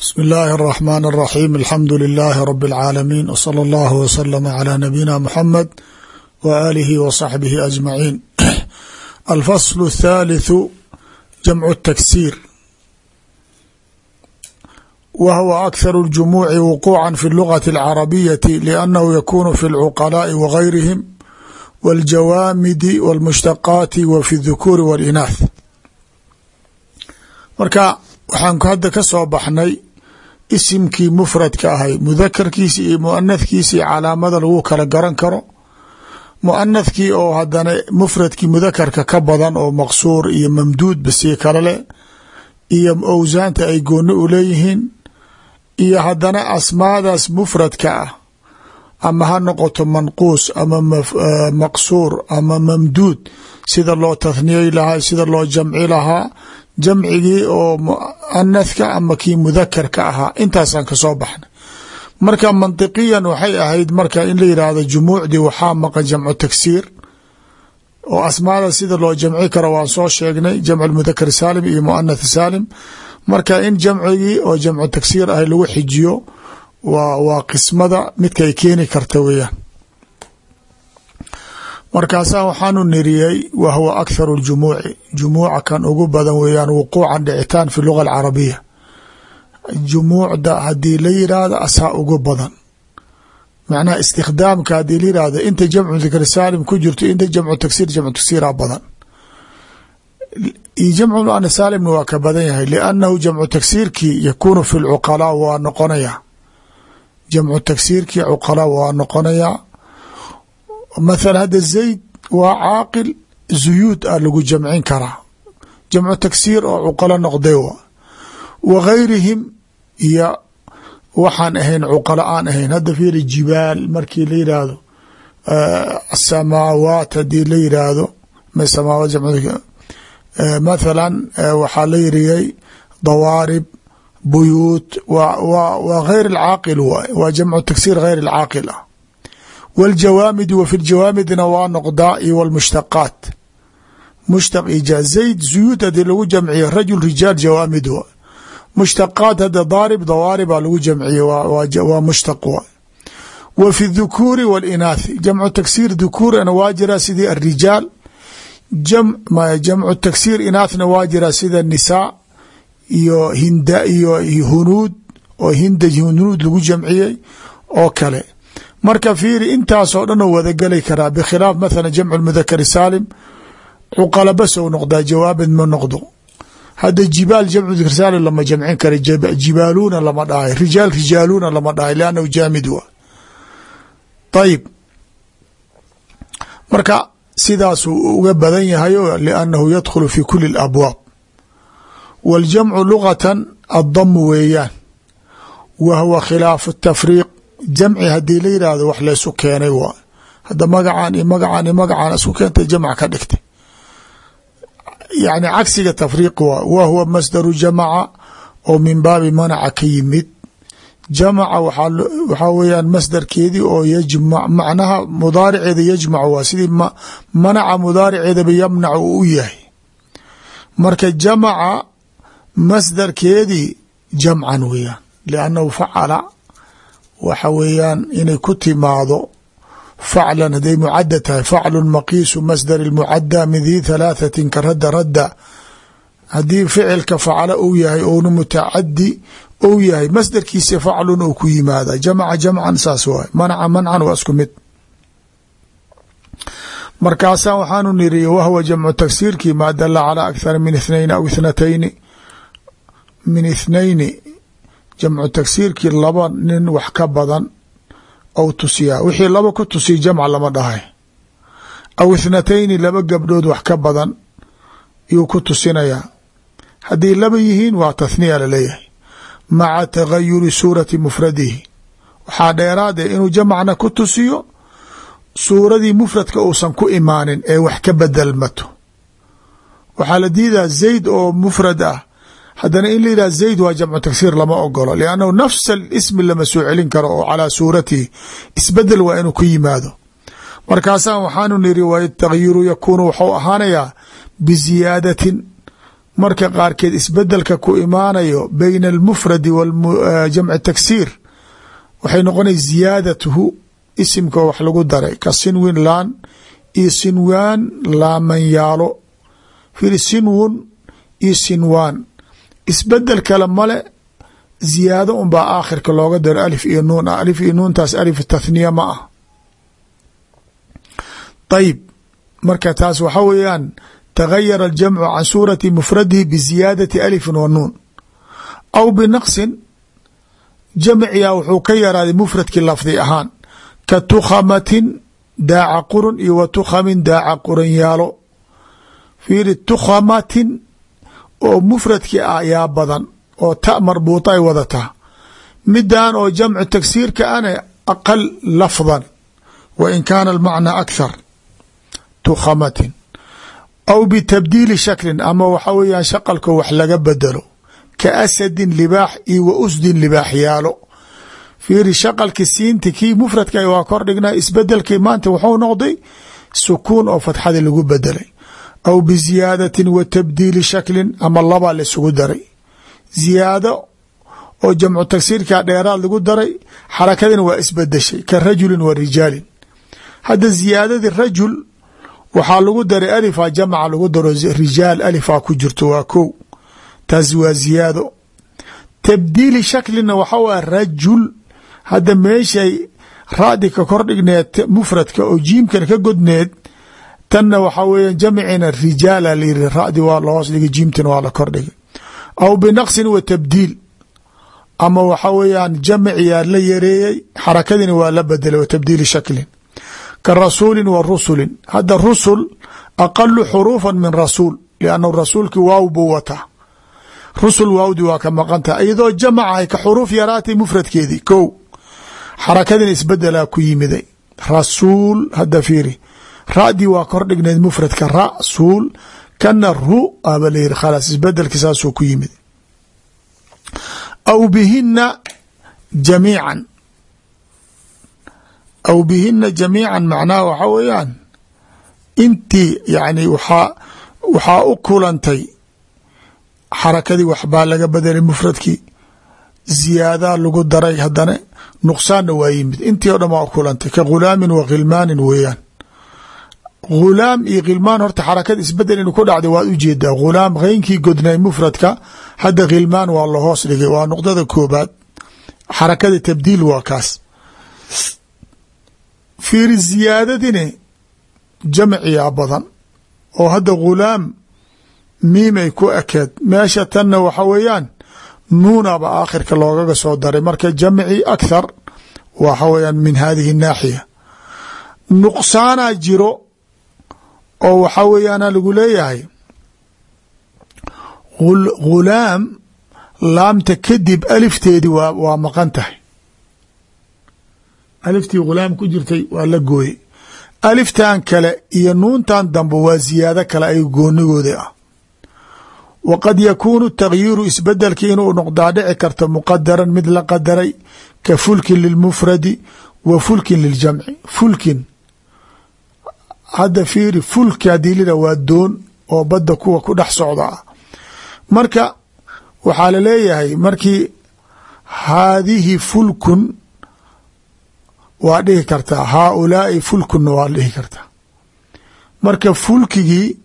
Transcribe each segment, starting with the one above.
bsmi اllahi الرحmn الرaxيm alxamdu لilaahi rb اlcaalamiin wslى اllah wslm عlى nabiyina mxamed w alihi w صaxbihi aجmaciin alfasl الthalitثu jamcu الtaksiir wa huwa akthar اljumuuci wuquuca fi اlugati اlcarabiyaةi liannahu yakunu fi اlcuqalaaءi wagayrihim w اljawaamidi w اlmushtaqaati wa fi الذukuuri w اlinaath marka waxaan hadda ka soo baxnay isimkii mufradka ahay mudakarkiisi iyo muanathkiisi calaamada lagu kala garan karo. Muanathkii oo hadana mufradkii mudakarka ka badan oo maqsuur iyo mamduud basii kale leh iyo owsaanta ay gooni u leeyihiin iyo haddana asmaadaas mufradka ah ama ha noqoto manquus ama maqsuur ama mamduud sida loo tathniyey lahaa sida loo jamci lahaa jamcigii oo muanathka ama kii mudakarka ahaa. Intaasaan ka soo baxnay. Marka mantiqiyan waxay ahayd marka in la yidhaahdo jumuucdii waxaa maqan jamcu tagsiir. Oo asmaada sida loo jamci karo waan soo sheegnay jamc mudakar saalim iyo muanath saalim. Marka in jamcigii oo jamcu tagsiir ahay lagu xijiyo waa waa qismada midkay keeni karta weeyaan markaasaa waxaanu niriyey wa huwa akharu ljumuuci jumuuca kan ugu badan weeyaan wuquucan dhicitaan fi luga alcarabiya. Jumuucda haddii la yidhaahdo asaa ugu badan. Macnaha istikhdaamka haddii la yidhaahdo inta jamcu dikr saalim ku jirto inta jamcu tagsiir jamcu tagsiira badan. Iyo jamcu muana saalimna waa ka badan yahay liannahu jamcu tagsiirkii yakuunu fi lcuqalaa waa noqonaya. Jamcu tagsiirkii cuqalaa waa noqonayaa mathala hadda zayd waa caaqil zuyuud a lagu jamcin karaa. Jamcu tagsiir oo cuqalo noqday wa wa gayrihim iyo waxaan ahayn cuqalo aan ahayn. Hadda fiiri jibaal markii la yidhaahdo asamaawaat haddii la yidhaahdo samaawaat mathalan waxaa la yiriyay dawaarib buyuut. Waa gayr alcaaqil waay waa. Jamcu tagsiir gayr alcaaqil ah wاljawaamidi wa fi ljawaamidna waa noqdaa iyo wاlmushtaqaat mushtaq ija zayd zuyuud hadii lagu jamciyo rajul rijaal jawaamid wa mushtaqaat hadda daarib dawaaribaa lagu jamciye waa mushtaq wa wa fi dhukuuri wاlinaathi jamcu tagsiir dhukuurana waa jiraa sidii arijaal jamcu tagsiir inaathna waa jiraa sida nisaa iyo hinda iyo hunuud oo hinda hunuud lagu jamciyey oo kale marka fiiri intaasoo dhan oo wadagelay karaa bikhilaaf mathala jamcu mudakari saalim cuqala bas ou noqdaa jawaabid ma noqdo. Hadda jibaal jamcu mudakar saalim lama jamcin kara jibaaluuna lama dhahay rijaal rijaaluuna lama dhahay liannahu jaamid wa ayib marka sidaasuu uga badan yahayo liannahu yadkhulu fi kuli اabwaab waاljamcu lugatan addamu weeyaan wa khilaafu tafriiq jamci haddii la yidhaahdo wax laysu keenay waa. Hadda magacaan iyo magacaan iyo magacaan isku keentay jamc ka dhigtay. Yani cagsiga tafriiq waa wa huwa masdaru jamaca oo min baabi manaca ka yimid. Jamaca waxaa weeyaan masdarkeedii oo yajmac macnaha mudaariceeda yajmac waa sidii manaca mudaariceedaba yamnac uu u yahay. Marka jamaca masdarkeedii jamcan weeyaan liannahu facala waxa weeyaan inay ku timaado faclan haday mucada tahay. Faclu maqiisu masdar mucada min dii thalaathati karada radda haddii ficilka facla uu yahay ouna mutacadi ou yahay masdarkiisa faclun uu ku yimaada. Jamca jamcan saas waay. Manca mancan waa isku mid. Markaasaa waxaanu niri wahwa jamcu tagsiirkii maa dala calى akthara min ithnain aw ithnatayni min ithnayni jamcu tagsiirkii laba nin wax ka badan ou tusiyaa wixii laba ku tusiya jamca lama dhahay. Aw ithnatayni laba gabdhood wax ka badan yuu ku tusinayaa. Haddii laba yihiin waa tathniya la leeyahay maca tagayuri suurati mufradihi. Waxaa dheeraade inuu jamcna ku tusiyo suuradii mufradka uusan ku imaanin ee wax ka bedelmato waxaa la diidaa zayd oo mufrad ah haddana in la yidhah zayd waa jamcu tagsiir lama ogolo liannahu nafsa ismi lama soo celin karo oo calaa suuratihi isbeddel waa inuu ku yimaado. Markaasaa waxaanu niri wa tagyiru yakuunu waxuu ahaanayaa biziyaadatin. Marka qaarkeed isbeddelka ku imaanayo bayna almufradi wjamci taksiir waxay noqonay ziyaadatuhu isimka wax lagu daray ka sinwin laan iyo sinwaan laamanyaalo fiiri sinwun iyo sinwaan isbeddel kale male ziyaado unbaa aakhirka looga daro alif iyo nuun. Ah alif iyo nuuntaas alif tathniya ma ah. Ayib marka taas waxa weeyaan tagayara aljamcu can suurati mufradihi biziyaadati alifin wa nuun. Aw binaqsin jamciya wuxuu ka yaraaday mufradkii lafdi ahaan. Ka tukhamatin daaca qurun iyo wa tukhamin daaca quran yaalo fiiri tukhamatin oo mufradkii ah yaa badan oo ta marbuuta ay wadataa midan oo jamcu tagsiirka ana aqal lafdan wa in kaana almacnaa akhar tukhamatin aw bitabdiili shaklin ama waxa weeyaan shaqalko wax laga bedelo ka asadin libaax iyo wa usdin libaax yaalo. Fiiri shaqalki siinti kii mufradka waa kor dhignaa isbedelkii maanta wuxuu noqday sukuun oo fatxada lagu bedelay aw biziyaadatin wa tabdiili shaklin ama labaa laisugu daray ziyaado oo jamcu tagsiirka dheeraad lagu daray xarakadina waa isbedeshay ka rajulin wa rijaalin hadda ziyaadadii rajul waxaa lagu daray alifa jamca lagu daro rijaal alifaa ku jirto waa kow taasi waa ziyaado tabdiili shaklina waxa waa rajul hadda meeshay radi ka kor dhigneed mufradka oo jiimkan ka godneed tanna waxaa weya jamcina rijaala layiri radi waa lahoos dhigay jiimtina waa la kor dhigay. Aw binaqsin wa tabdiil ama waxa weeyaan jamciyaa la yareeyey xarakadina waa la bedelay wa tabdiili shaklin ka rasuulin wa rusulin. Hadda rusul aqalu xuruufa min rasuul liannahu rasuulki waaw buu wataa. Rusul waawdi waa ka maqantaha iyadoo jamacahay ka xuruuf yaraatay mufradkeedii. Kow xarakadina isbedelaa ku yimiday. Rasuul hadda fiiri radii waa kor dhigneed mufradka rasuul kana ru aba layiri khalaas isbedelki saasuu ku yimid. Aw bihina jamiican. Aw bihina jamiican macnaha waxa weeyaan intii yani waxaa waxaa u kulantay xarakadii waxbaa laga bedelay mufradkii ziyaadaa lagu daray haddana nuqsaanna waa yimid. Intii o dhan waa u kulantay ka ghulaamin wa khilmaanin weeyaan ghulaam iyo khilmaan horta xarakada isbeddel inu ku dhacday waad u jeedaa ghulaam qeynkii godnay mufradka hadda khilmaan waa la hoos dhigay. Waa nuqdada koobaad xarakada tabdiil waa kaas. Fiiri ziyaadadine jamciyaa badan. Oo hadda ghulaam miimay ku ekeed meesha tanna waxa weeyaan nuunaba aakhirka loogaga soo daray. Marka jamci akhar waxa weeyaan min hadihi naaxiya. Nuqsaanaa jiro oo waxa weeyaana lagu leeyahay ghulaam laamta kadib alifteedi waa waa maqan tahay. Aliftii ghulaam ku jirtay waa la gooyey. Aliftan kale iyo nuuntan dambe waa ziyaado kale ay goonigooda ah. Wa qad yakuunu takhyiiru isbedelki inuu noqdaa dhici karto muqadaran mid la qadaray ka fulkin lilmufradi wa fulkin liljamci. Fulkin hadda fiiri fulki haddii lida waa doon oo badda kuwa ku dhex socda. Marka waxaa la leeyahay markii haadihi fulkun waa dhihi kartaa haaulaai fulkunna waa dhihi kartaa marka fulkigii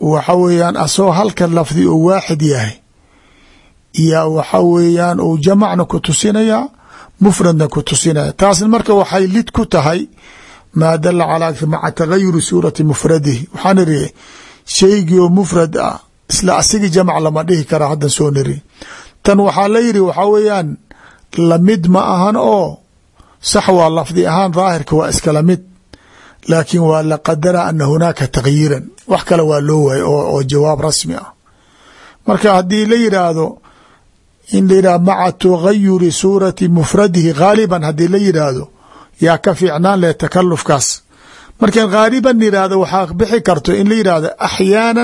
waxa weeyaan asoo halka lafdi oo waaxid yahay yaa waxa weeyaan uu jamacna ku tusinayaa mufradna ku tusinaya. Taasna marka waxay lid ku tahay maa dala calaa maca tagayuri suurati mufradihi. Waxaan iri shaygii oo mufrad ah isla asigii jamc lama dhihi kara haddan soo niri. Tan waxaa la yidhi waxaa weeyaan la mid ma ahan oo sax waa lafdi ahaan daahirka waa iskala mid. Laakiin waa la qadara ana hunaaka takhyiiran wax kale waa loo waayay oo jawaab rasmi ah. Marka haddii la in la yidhahdo maca tagayuri suurati mufradihi ghaaliban haddii la yidhaahdo yaa ka fiicnaan leh takalufkaas markan ghaaliban yidhaahdo waxaa bixi karto in la yidhaahdo axyaana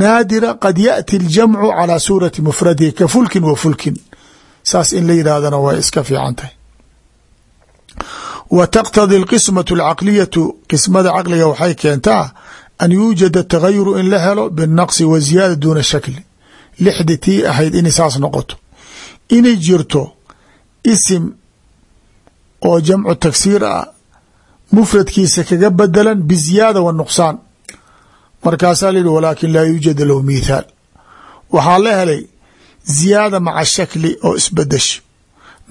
naadira qad yaأti اljamcu calى suurati mufradihi ka fulkin wa fulkin saas in la yidhahdana way iska fiican tahay wa taqtadi اlqismaة اlcaqliyatu qismada caqliga waxay keentaa an yuujada tagayuru in la helo binaqsi wa ziyaada duuna shakli lixdi tii ahayd inay saas noqoto inay jirto isim oo jamcu tagsiir ah mufradkiisa kaga bedelan biziyaada wa nuqsaan. Markaasaa la yihi walaakin laa yuujad lahu mithaal waxaa la helay ziyaada maca shakli oo isbedesho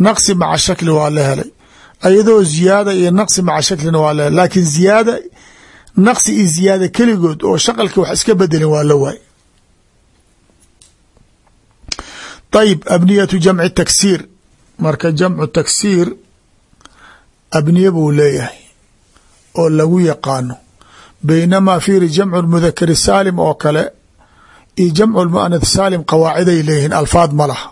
naqsi maca shakli waa la helay. Ayadoo ziyaada iyo naqsi maca shaklina waa la helay. Laakiin ziyaada naqsi iyo ziyaada keligood oo shaqalki wax iska bedelin waa la waay ayib abniyatu jamci taksiir marka jamcu taksiir abniye buu leeyahay oo lagu yaqaano. Baynamaa fiiri jamcu mudakari saalim oo kale iyo jamcu muanath saalim qawaaciday leeyihiin alfaad ma laha.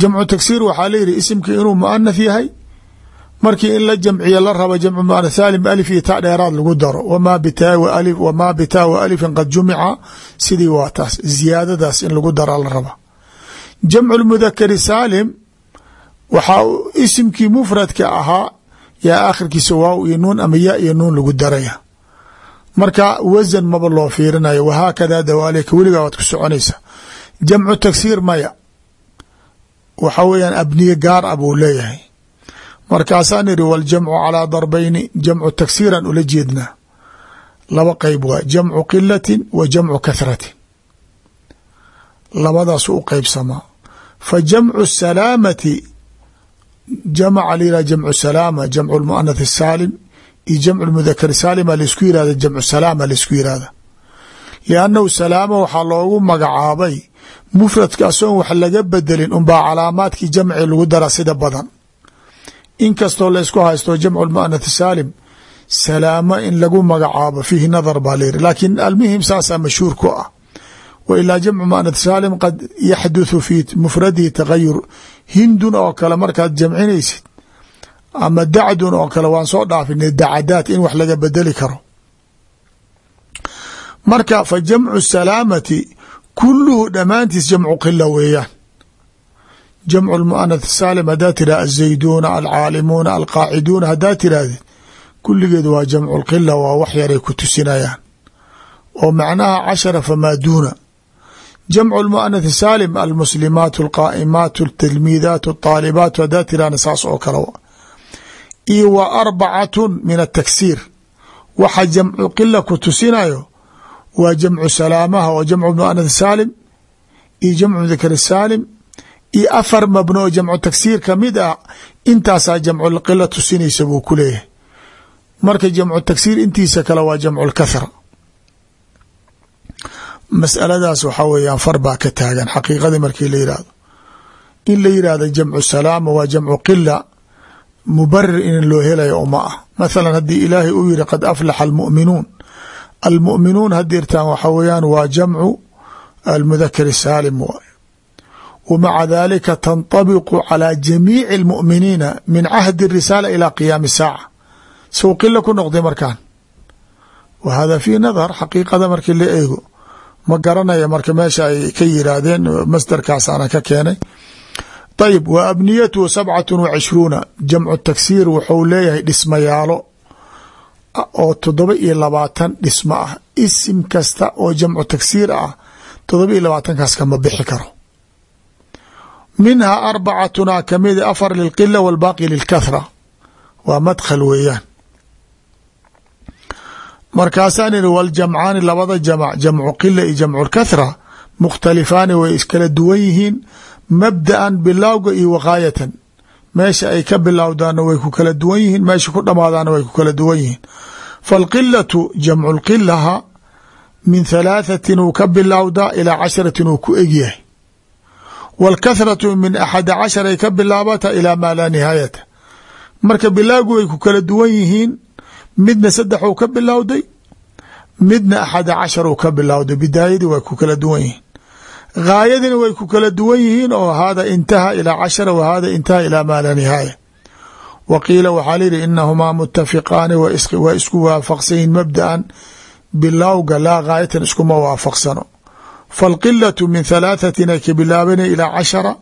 Jamcu taksiir waxaa layihi isimkii inuu muanath yahay markii in la jamciyo la rabo jamcu muanath saalim alif iyo taa dheeraad lagu daro. Wamaa bitaa alif wamaa bitaa wa alifin qad jumica sidii waa taas ziyaadadaas in lagu daraa la raba. Jamcu mudakari saalim waxaa isimkii mufradka ahaa yaa aakhirkiisa waaw iyo nuun ama ya iyo nuun lagu daraya. Marka wasan maba loo fiirinayo wahaakada dawaalika weligaa waad ku soconaysa. Jamcu tagsiir maya. Waxa weeyaan abniye gaar a buu leeyahay. Markaasaan iri waljamcu calaa darbayni jamcu tagsiiran ula jeednaa laba qeyb waa jamcu qilatin wa jamcu kahratin labadaasu u qeybsamaa fa jamcu salaamati jamaca layihah jamcu salaama jamcu lmuanath saalim iyo jamcu mudakar saalima la isku yirahda jamcu salaama la isku yirahda liannahu salaama waxaa loogu magacaabay mufradka asoon wax laga bedelin unbaa calaamaadkii jamci lagu dara sida badan inkastoo laysku haysto jamcu lmuanath saalim salaama in lagu magacaabo fiihi nadar baa layiri laakiin almuhim saasaa mashhuur ku ah wa ilaa jamcu muanath saalim qad yaxduthu fi mufradihi tagayur hindun oo kale markaad jamcinaysid ama dacdun oo kale waan soo dhaafinay dacadaad in wax laga bedeli karo. Marka fa jamcu salaamati kuluhu dhammaantiis jamcu qila weeyaan. Jamcu lmuanath saalim haddaad tirah azayduuna alcaalimuuna alqaaciduuna haddaad tirahdid kulligeed waa jamcu lqila waa wax yaray ku tusinayaan. Oo macnaha cashara famaa duuna jamcu lmuanath saalim almuslimaat alqaa'imaat altilmiidaat alطaalibaat haddaad tirahna saas oo kale iyo wa arbacatun min ataksiir waxa jamcu qila ku tusinayo waa jamcu salaamaha oo jamcu muanath saalim iyo jamcu mudakar saalim iyo afar mabno oo jamcu tagsiir ka mid ah intaasaa jamcu qila tusinaysa buu ku leeyahay marka jamcu tagsiir intiisa kale waa jamcu lkathra masaladaas waxaa weeyaan far baa ka taagan. Xaqiiqadii markii la yihahdo in la yihahda jamcu salaama waa jamcu qila mubarir in loo helayo uma ah. Mathalan haddii ilaahay uu yihi qad aflaxa almu'minuun. Almu'minuun hadirtaan waxaa weeyaan waa jamcu almudakar saalim waay. Wa maca daalika tantabiqu calaa jamiici min cahdi arisaala ilaa qiyaami saaca suu ku noqday markaan. Wa fii nadhar xaqiiqada markii la eego ma garanaya marka meesha ay ka yiraahdeen masdarkaasaana ka keenay. Ayib wa abniyatuhu sabcat wa cishruuna. Jamcu tagsiir wuxuu leeyahay dhismayaalo oo toddoba iyo labaatan dhismo ah. Isim kasta oo jamcu tagsiir ah toddoba iyo labaatankaas kama bixi karo. Minhaa arbacatuna kamida afar lilqila walbaaqi lilkathra. Waa madkhal weeyaan markaasaan ihi waljamcaani labada jamc jamcu qila iyo jamcu lkathra mukhtalifaani way iskala duwan yihiin mabda'an bilowga iyo waqaayatan. Meesha ay ka bilowdaana way ku kala duwan yihiin meesha ku dhamaadaana way ku kala duwan yihiin. Faalqilatu jamcu lqilaha min thalaaثatin uu ka bilowdaa ilaa casharatin uu ku egyahay wاlkathratu min axada cashar ay ka bilaabata ilaa maa laa nihaayata. Marka bilowgu way ku kala duwan yihiin midna saddexuu ka bilowday midna axada casharuu ka bilowday. Bidaayadii way ku kala duwan yihiin. Ghaayadina way ku kala duwan yihiin oo hada intaha ilaa cashara wa intaha ilaa maa nihaaya wa qiila waxaa layihi inahumaa mutafiqaani waa isku waafaqsan yihiin mabdaan. Bilowga laa ghaayatan iskuma waafaqsano. Falqilatu min halaahatina ka bilaabana ilaa cashara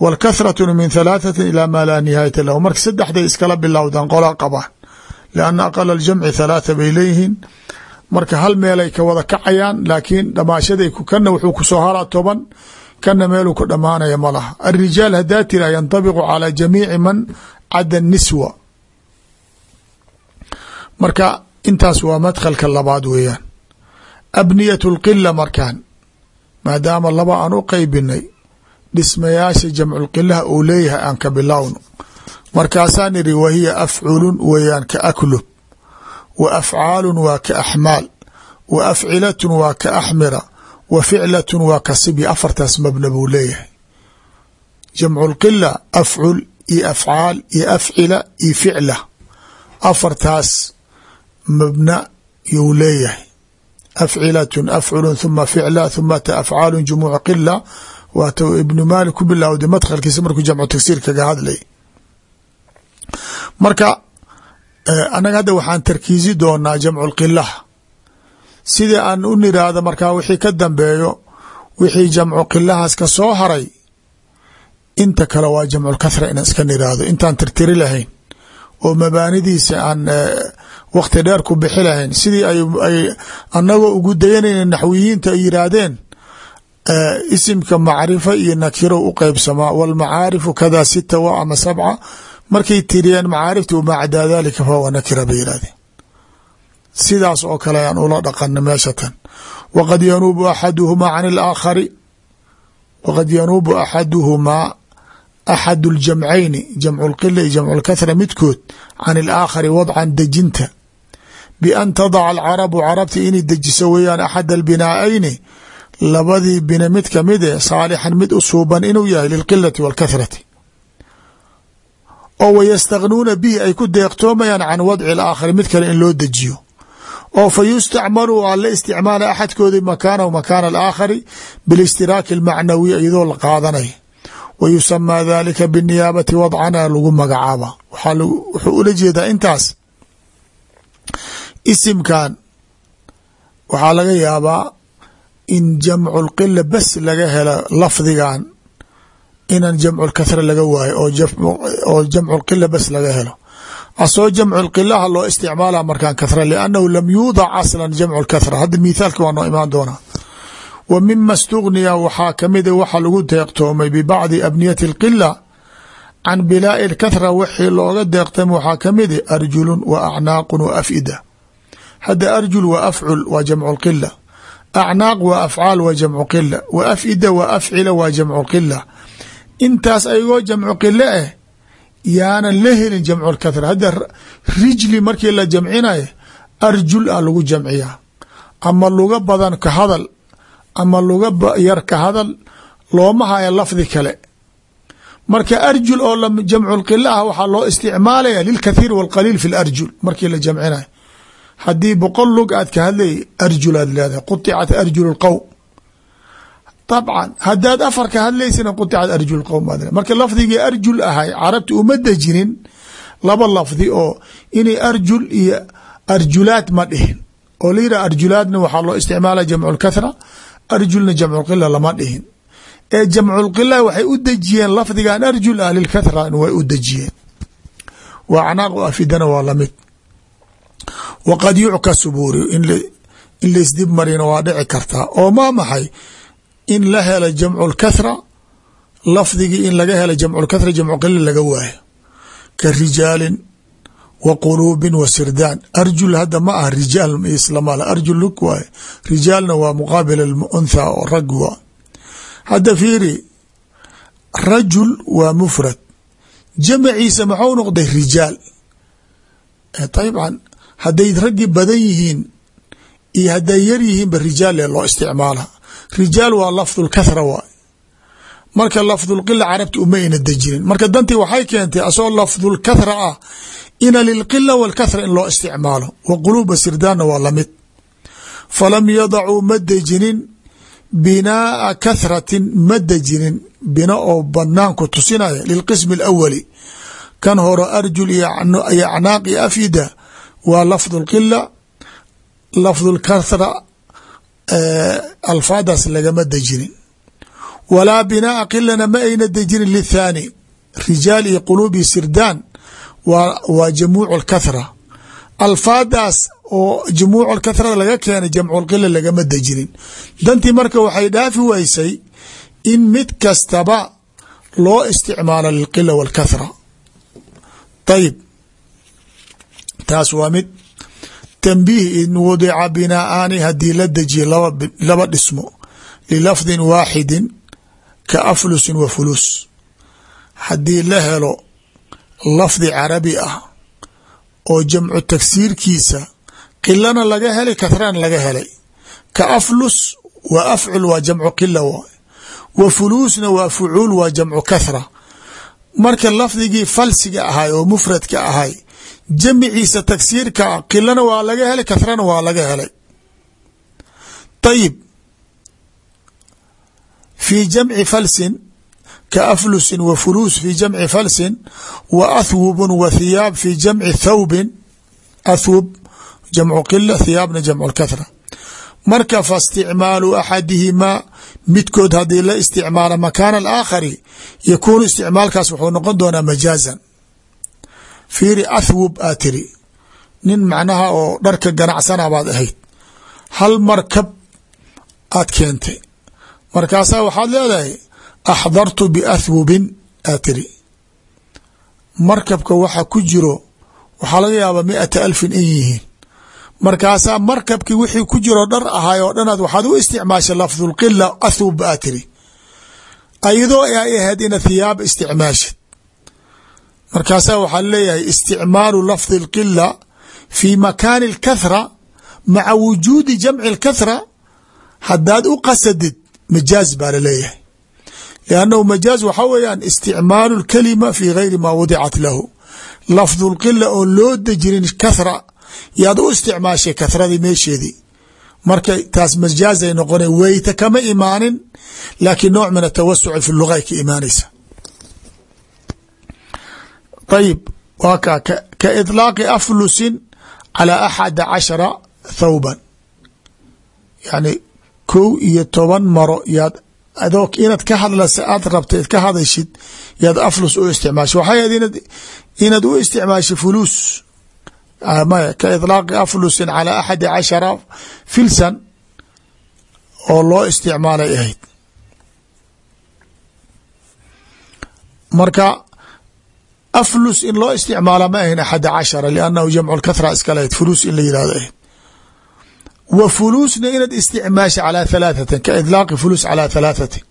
wاlkahratun min halaaثatin ilaa maa laa nihaayata lahu. Marka saddexday iskala bilowdan qola qaba lanna aqala jamci halaatha bay leeyihiin marka hal meelay ka wada kacayaan laakiin dhamaashaday kana wuxuu ku soo halaa toban kana meeluu ku dhamaanaya ma laha alrijaal hadaa tira yantabiqu calaa jamiici man cada niswa marka intaas waa madkhalka labaad weeyaan abniyat lqila markaan maadaama laba aan u qeybinay dhismayaasha jamculqilaha uu leeyahay aan ka bilowno markaasaan iri wahiya afculun weeyaan ka aklub wa afcaalun waa ka axmaal wa afcilatun waa ka axmira wa ficlatun waa ka sibya afartaas mabna buu leeyahay. Jamculqila afcul iyo afcaal iyo afcila iyo ficla afartaas mabna yuu leeyahay. Afcilatun afculun huma ficla huma ta afcaalun jumuuc qila waata ibnu maalik ku bilawday madkhalkiisa markuu jamcu tagsiir hadlay marka annaga hadda waxaan tarkiisi doonaa jamcu lqilaha sidii aan u niraahdo markaa wixii ka dambeeyo wixii jamcu qilahaas ka soo haray inta kale waa jamculkathra inaan iska niraahdo. Intaan tirtiri lahayn oo mabaanidiisa aan wakti dheer ku bixi lahayn. Sidii ay annagoo ugu dayanayna naxwiyiinta ay yiraahdeen isimka macrifa iyo nakiro u qeybsamaa wاlmacaarifu kada sita wa ama sabca markay tiriyeen macaarifta wamaa cadaa daalika fawa nakira bay yidhahdeen sidaas oo kale ayaan ula dhaqana meesha tan. Waqad yanuubu axaduhumaa can ilaakhari waqad yanuubu axaduhumaa axadu ljamcayni jamcu lqila iyo jamcu lkathra midkood can ilaakhari wadcan dejinta. Bian tadaca alcarabu carabta inay dejiso weeyaan axad albinaa'ayni labadii bina mid ka mid e saalixan mid u inuu yahay lilqilati walkathrati oo wayastagnuuna bihi ay ku deeqtoomayaan can wadci alaakhari mid kale in loo dejiyo. oo fa yustacmalu waa la isticmaala axadkoodi makaanahu makaana alaakhari bilistiraaki almacnawi iyadoo la qaadanaya wa yusamaa dalika biniyaabati wadcana lagu magacaaba. Wuxuu ula jeedaa intaas. Isimkan waxaa laga yaabaa in jamcu lqila bas laga helo lafdigan inan jamcu lkathra laga waayo oo jamcu lqila bas laga helo. Asoo jamcu lqilaha loo isticmaala markaan kathra liannahu lam yuudac aslan jamcu lkathra hadda mithaalka waa noo imaan doonaa. Wa mima stugniya waxaa kamida waxa lagu deeqtoomay bibacdi abniyati اlqila can bilaa'i lkathra wixii looga deeqtama waxaa kamida arjulun wa acnaaqun wa af'ida. Hadda arjul wa afcul waa jamcu lqila acnaaq waa afcaal waa jamcu qila wa af'ida wa afcila waa jamcu qila intaas ayagoo jamcu qile ah eh, yaanan la helin jamculkahra hadda rijli markii la jamcinayo arjul a lagu jamciyaa. Ama luga badan ka hadal ama luga yar ka hadal looma haya lafdi kale. Marka arjul oo jamculqile ah waxaa loo isticmaalaya lilkathiir walqaliil fi larjul markii la jamcinayo haddii boqol lug aad ka hadlay arjul aad leedahay. Quicat arjul lqowm طبعا hadaad afar ka hadlaysana quطicat arjul qowm aad marka lafdigii arjul ahay carabta uma dejinin laba lafdi oo inay arjul iyo arjulaad ma dhihin oo la yidhah arjulaadna waxaa loo isticmaala jamcu lkathra arjulna jamcu lqila lama dhihin ee jamcu lqila waxay u dejiyeen lafdigan arjul ah lilkathra way u dejiyeen wa acnaaq afidana waa lamid waqad yuckasu buuri in laisdib marina waa dhici kartaa oo maa maxay in la helo jamcu lkathra lafdigii in laga helo jamcu lkathra jamcu qila laga waayo. Ka rijaalin wa quluubin wa sirdaan. Arjul hadda ma ah rijaal islamal arjul lug waaye rijaalna waa muqaabil untha oo rag waa. Hadda fiiri rajul waa mufrad. Jamaciisa maxuu noqday rijaal. Ayban hadday raggii badan yihiin iyo hadday yar yihiinba rijaal le loo isticmaala rijaal waa lafdu lkathra waay marka lafdulqila carabti uma ayna dejinin. Marka dantii waxay keentay asoo lafdulkathra ah ina lilqila walkathra in loo isticmaalo wa quluuba sirdaanna waa la mid falam yadacuu ma dejinin binaaa kathratin ma dejinin bina oo banaanku tusinaya lilqismi alawali kan hore arjul iyo acnaaq afida waa lafdu lqila lafdu lkathra alfaadaas lagama dejinin. Walaa binaaa qilana ma ayna dejinin lithaani. Rijaal iyo quluubi sirdaan waa jamuucu lkathra alfaadaas oo jumuuc kathrada laga keenay jamculqila lagama dejinin. Dantii marka waxay dhaafi weysay in mid kastaba loo isticmaalo lilqila walkathra ayib taas waa mid tanbiih in wadica binaaani haddii la dejiye laba dhismo lilafdin waaxidin ka aflusin wa fulus. Haddii la helo lafdi carabi ah oo jamcu tagsiirkiisa qilana laga helay kathrana laga helay. Ka aflus waa afcul waa jamcu qila waay wa fuluusna waa fucuul waa jamcu kathra marka lafdigii falsiga ahay oo mufradka ahay jamiciisa tagsiirka qilana waa laga helay kathrana waa laga helay. Ayib fi jamci falsin ka aflusin wa fuluus fi jamci falsin wa athwubun wa thiyaab fi jamci thawbin. Athwub jamcu qila thiyaabna jamcu lkathra marka fa isticmaalu axadihimaa midkood haddii la isticmaalo makaana alaakhari yakuunu isticmaalkaas wuxuu noqon doonaa majaazan fiiri athwub aa tiri. Nin macnaha oo dharka ganacsana baad ahayd. Hal markab aad keentay. Markaasaa waxaad leedahay axdartu biathwubin aa tiri. Markabka waxa ku jiro waxaa laga yaabaa miata alfin in yihiin. Markaasaa markabkii wixii ku jiro dhar ahay oo dhanaad waxaad u isticmaashay lafdulqila athwub aa tiri. Ayadoo ay ahayd ina thiyaab isticmaashid markaasaa waxaa leeyahay isticmaalu lafdi اlqila fi makaani اlkathra maca wujuudi jamci اlkathra haddaad u qasadid majaaz baa laleeyahay lannahu majaaz waxaa weeyaan isticmaalu اlkalima fi gayri ma wadicat lahu lafdu اlqila oon loo dejinin kathra yaad u isticmaashay kathradii meesheedii marka taas majaazay noqona weyta kama imaanin laakiin nooc min atawasuci fi luga ay ka imaanaysa ayib waa ka ka iطlaaqi aflusin calى axada cashara thawban yani kow iyo toban maro yaad adoo inaad ka hadlasa aad rabta ka hadashid yaad aflus u isticmaasha waxay ahayd inaad u isticmaasha fuluus maya ka iطlaaqi aflusin calى axadi cashara filsan oo loo isticmaalay ahayd marka aflus in loo isticmaala ma ahayn axada cashara liannahu jamcu lkathra iska lahayd fulus in la yihahdo ahayd wa fuluusna inaad isticmaasha calaa thalaaثatin ka idlaaqi fulus calaa thalaaثatin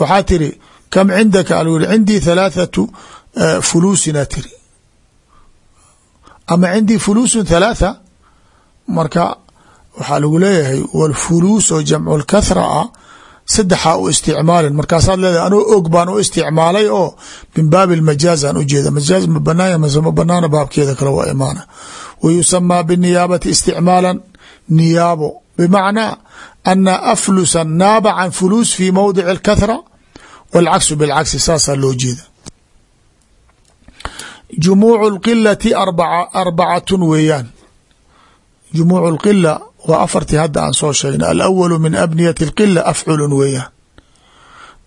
waxaa tiri kam cindaka al yiri cindii thalaathatu fuluusina tiri ama cindii fuluusun thalaatha marka waxaa lagu leeyahay wlfuluus oo jamcu lkathra ah sadexaa u isticmaalin. Markaasaad leedahay anuu og baan u isticmaalay oo min baab majaaz aan ujeeda majaaz ma banaanya mase ma banaana baabkeeda kale waa imaana. Wa yusamaa biniyaabati isticmaalan niyaabo. Bimacnaa ana aflusa naaba can fuluus fi mowdici اlkathra walcaksu bilcagsi saasaa loo jeeda. Jumuuc اlqilati arbacatun weeyaan. Jumuuc qila waa afartii hadda aan soo sheegnay. Alawalu min abniyati اlqila afculun weeyaan.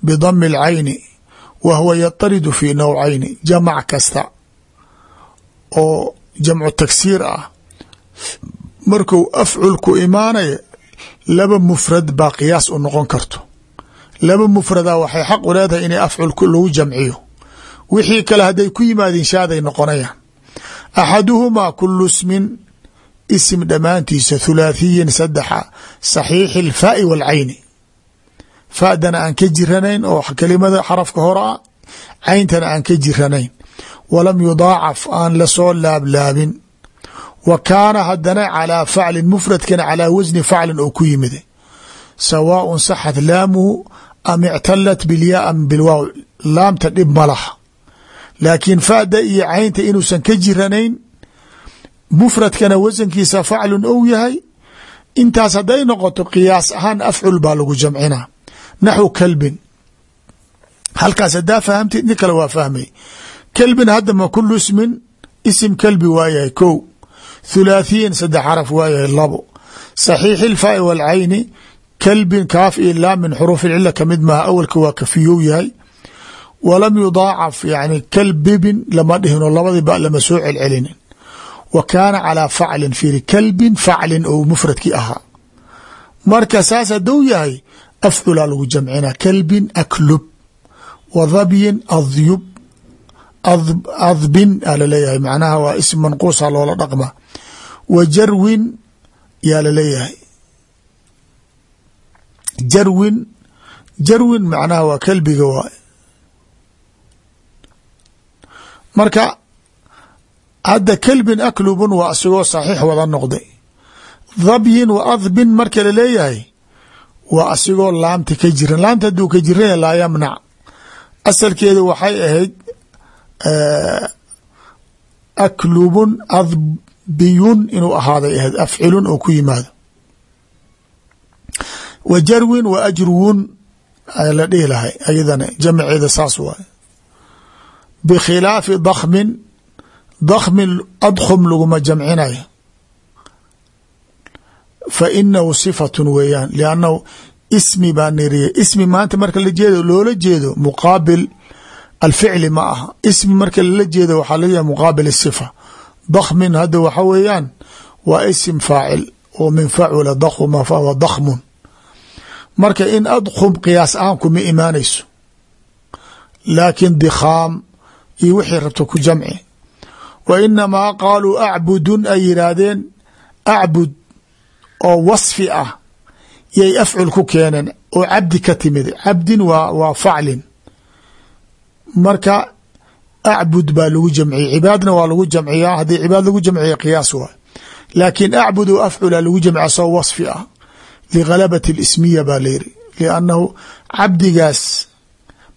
Bidami اlcayni wa huwa yataridu fi nawcayni jamac kasta oo jamcu tagsiir ah. Marku afculku imaanaya laba mufrad baa qiyaas u noqon karto. Laba mufrada waxay xaq u leedahay inay afculku lagu jamciyo. Wixii kale hadday ku yimaadeen shaaday noqonayaan. Axaduhumaa kulu smin isim dhammaantiisa thulaathiyin saddexa saxiixi alfaai waalcayni. Fadana aan ka jiranayn oo kelimada xarafka hore ah cayntana aan ka jiranayn. Walam yudaacaf aan la soo laablaabin. Wa kaana hadana calaa faclin mufradkana calaa wasni faclin oo ku yimida sawaaءun saxat laamuhu am ictalat bilyaa am bilwaaw laamta dhib ma laha. Laakiin fada iyo caynta inuusan ka jiranayn mufradkana wasankiisa faclun ou yahay intaas hadday noqoto qiyaas ahaan afcul baa lagu jamcinaa naxwu kalbin halkaas hadaa fahamtid nin kale waa fahmay. Kalbin hadda ma kulu ismin isim kalbi waayahay ko thulaathiyin saddex xaraf waayahay labo. Saxiixi ilfaai walcayni kalbin kaaf iyo laam min xuruuf ilcila ka mid maaha awalka waa kafiyow yahay. Walam yudaacaf yani kalbibin lama dhihinoo labadii ba lama soo celcelinin wa kaana calaa faclin fiiri kalbin faclin oo mufradkii ahaa. Marka saas hadduu yahay afculaa lagu jamcina kalbin aklub wa dhabyin adyub adbin aa la leeyahay macnaha waa ism manquusa loola dhaqma wa jarwin yaa la leeyahay jarwin jarwin macnaha waa kalbiga waay marka hadda kelbin aklubun waa asigoo saxiix wada noqday. Dhabyin wa adbin marka la leeyahay waa asigoo laamta ka jiran. Laamta hadduu ka jiranya laa yamnac asalkeedu waxay ahayd aklubun adbiyun inuu ahaaday ahayd afcilun oo ku yimaado. Wa jarwin wa ajruwun la dhihi lahay ayadana jamceeda saas waay. Bikhilaafi dakmin dakmin adkhum laguma jamcinayo. Fa inahu sifatun weeyaan liannahu ismi baa niriya ismi maanta marka la jeedo loola jeedo muqaabil alficli ma aha. Ismi marka lala jeedo waxaa laga muqaabil sifa. Dakmin hadda waxa weeyaan waa isim faacil oo min facula dakhuma fahuwa dakhmun. Marka in adkhum qiyaas ahaan kuma imaanayso. Laakin dikhaam iyo wixii rabto ku jamci wa inamaa qaaluu acbudun ay yidhaahdeen acbud oo wasfi ah yay afcul ku keeneen oo cabdi ka timid cabdin waa waa faclin marka acbud baa lagu jamciyey cibaadna waa lagu jamciyaa haddii cibaad lagu jamciya qiyaas waay laakiin acbud oo afcula lagu jamciya soo wasfi ah lighalabati اlismiya baa layiri liannahu cabdigaas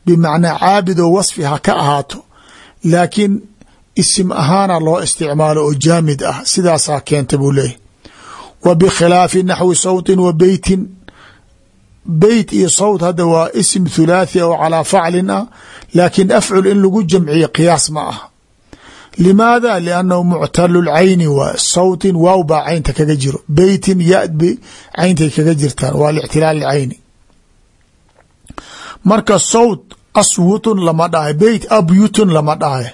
bimacnaa caabid oo wasfi ha ka ahaato laakiin isim ahaana loo isticmaalo oo jaamid ah sidaasaa keenta buu leeyahy wa bikhilaafi naxwi sawtin wa beytin. Beyt iyo sawt hadda waa isim thulaathi oo calaa faclin ah laakiin afcul in lagu jamciyo qiyaas ma ah limaada? Liannahu muctalu lcayni waa sawtin waaw baa caynta kaga jiro. Beytin yadbi cayntay kaga jirtaan waa lictilaal lcayni marka sawt aswutun lama dhahay beyt abyutun lama dhahay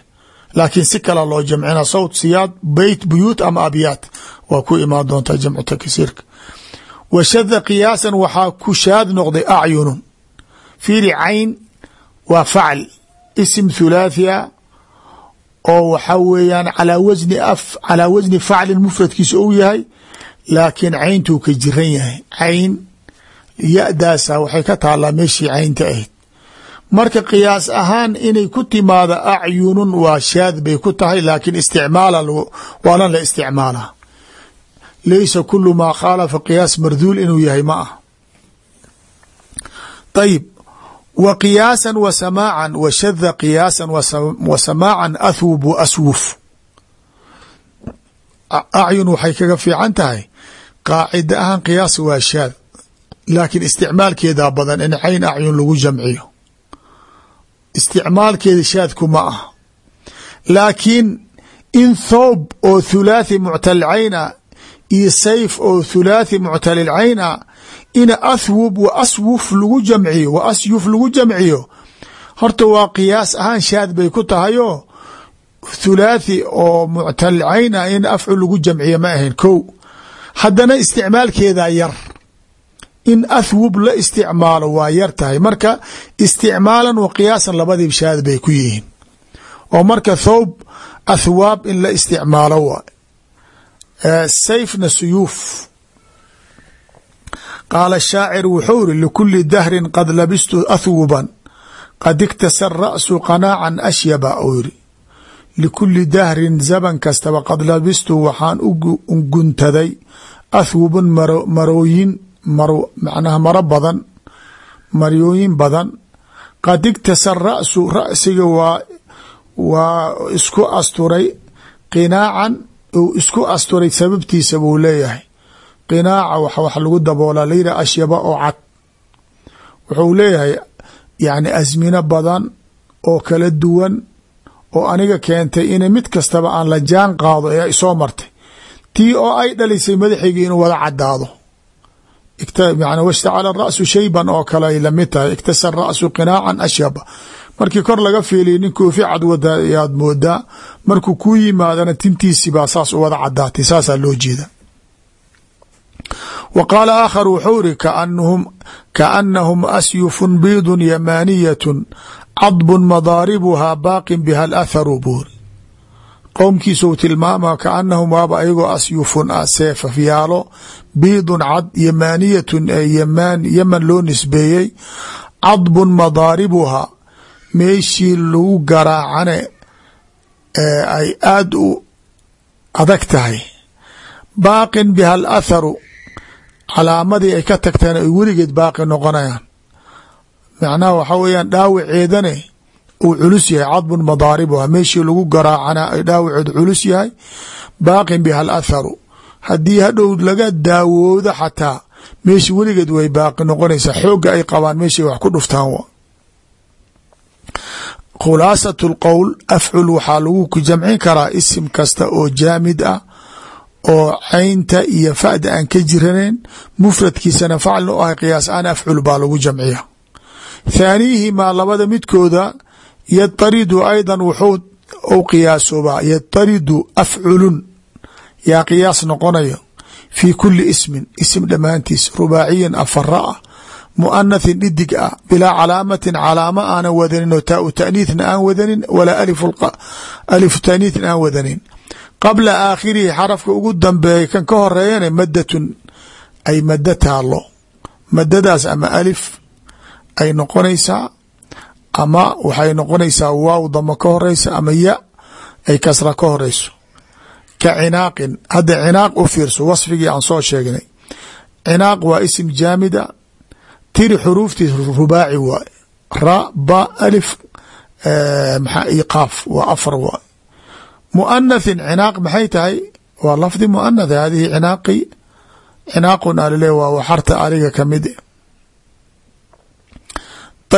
laakiin si kala loo jamcina sawt siyaad beyt buyuut ama abyaat waa ku imaan doontaa jamcu taksiirka wa shada qiyaasan waxaa ku shaad noqday acyunun. Fiiri cayn waa facl. Isim thulaathia oo waxaa weeyaan calaa wasni af calaa wasni faclin mufradkiisa ou yahay laakiin cayntuu ka jiran yahay. Cayn ya-daasa waxay ka taalaa meeshii caynta ahayd marka qiyaas ahaan inay ku timaado acyunun waa shaad bay ku tahay laakiin isticmaala waana la isticmaalaa laysa kulu maa khaalafa qiyaas marduul inuu yahay ma ah ayib wa qiyaasan wa samaacan wa shada qiyaasan wa samaacan athwub wa aswuf. Acyun waxay kaga fiican tahay. Qaacida ahaan qiyaas waa shaad laakiin isticmaalkeedaa badan in cayn acyun lagu jamciyo isticmaalkeeda shaadku ma ah laakiin in thoob oo thulaathi muctalcayna iyo sayf oo thulaathi muctalilcayna ina athwub wa aswuf lagu jamciyo wa asyuf lagu jamciyo horta waa qiyaas ahaan shaad bay ku tahayoo thulaathi oo muctalcayna in afcul lagu jamciyo ma ahayn. Kow haddana isticmaalkeedaa yar in athwub la isticmaalo waa yar tahay. Marka isticmaalan wa qiyaasan labadiib shaad bay ku yihiin. Oo marka thawb athwaab in la isticmaalo waay sayfna suyuuf. Qaala shaacir wuxuu iri likuli dahrin qad labistu athwuban qad iktasar ra'su qanaacan ashyaba uu yiri likuli dahrin zaban kastaba qad labistu waxaan u guntaday athwubun marooyin macnaha maro badan maryooyin badan. Qad iktasar ra'su ra'siga waa waa isku asturay qinaacan uu isku asturay sababtiisa buu leeyahay. Qinaaca wax lagu daboolaa layidhah ashyaba oo cad. Wuxuu leeyahay yacni asmino badan oo kala duwan oo aniga keentay inay mid kastaba aan la jaan qaado ee isoo martay. Tii oo ay dhalisay madaxaygii inuu wada cadaado wاstacala ra'su shayban oo kale la mid tahay iktasar ra'su qinaacan ashyaba markii kor laga fiiliya nin koofi cad wada ayaad moodaa markuu ku yimaadana tintiisi baa saas u wada cadaatay saasaa loo jeeda wa qaala aakharu wuxuu iri kaanahum asyufun biidun yamaaniyatun cadbun madaaribuhaa baaqin biha alatharu buuri qowmkiisou tilmaama kaanahum waaba ayagoo asyufun ah seefafyaalo biidun cad yamaaniyatun ee yamaan yaman loo nisbeeyey cadbun madaaribuhaa meeshii lagu garaacane ee ay aada u adag tahay. Baaqin biha alatharu calaamadii ay ka tagteen ay weligeed baaqi noqonayaan. Macnaha waxaa weeyaan dhaawaceedane uu culus yahay cadbun madaaribuha meeshii lagu garaacana ay dhaawaceedu culus yahay baaqin biha alatharu haddii hadhow laga daawoodo xataa meeshii weligeed way baaqi noqonaysaa. Xoogga ay qabaan meeshay wax ku dhuftaan khulaasat lqowl afcul waxaa lagu jamcin karaa isim kasta oo jaamid ah oo caynta iyo fa'da aan ka jiraneyn. Mufradkiisana faclna u ahay qiyaas aan afcul baa lagu jamciya thaaniihimaa labada midkooda yadaridu aydan wuxuu u qiyaasoobaa yadaridu afculun yaa qiyaas noqonayo fii kuli ismin isim dhammaantiis rubaaciyin afara ah muanathin dhidig ah bilaa calaamatin calaamo aanan wadanin oo taau taaniithna aan wadanin walaa alifu taaniithin aan wadanin qabla aakhirihi xarafka ugu dambeeya kan ka horeeyana madatun ay mado taalo madadaas ama alif ay noqonaysaa ama waxay noqonaysaa waaw damo ka horeysa ama ya ay kasra ka horeyso. Ka cinaaqin hadda cinaaq u fiirso wasfigii aan soo sheegnay. Cinaaq waa isim jaamida tiri xuruuftiis rubaaci waay ra ba alif maxaa i qaaf waa afar waay muanathin cinaaq maxay tahay? Waa lafdi muanath hadihi cinaaqi. Cinaaqun alile waa waxarta ariga ka mid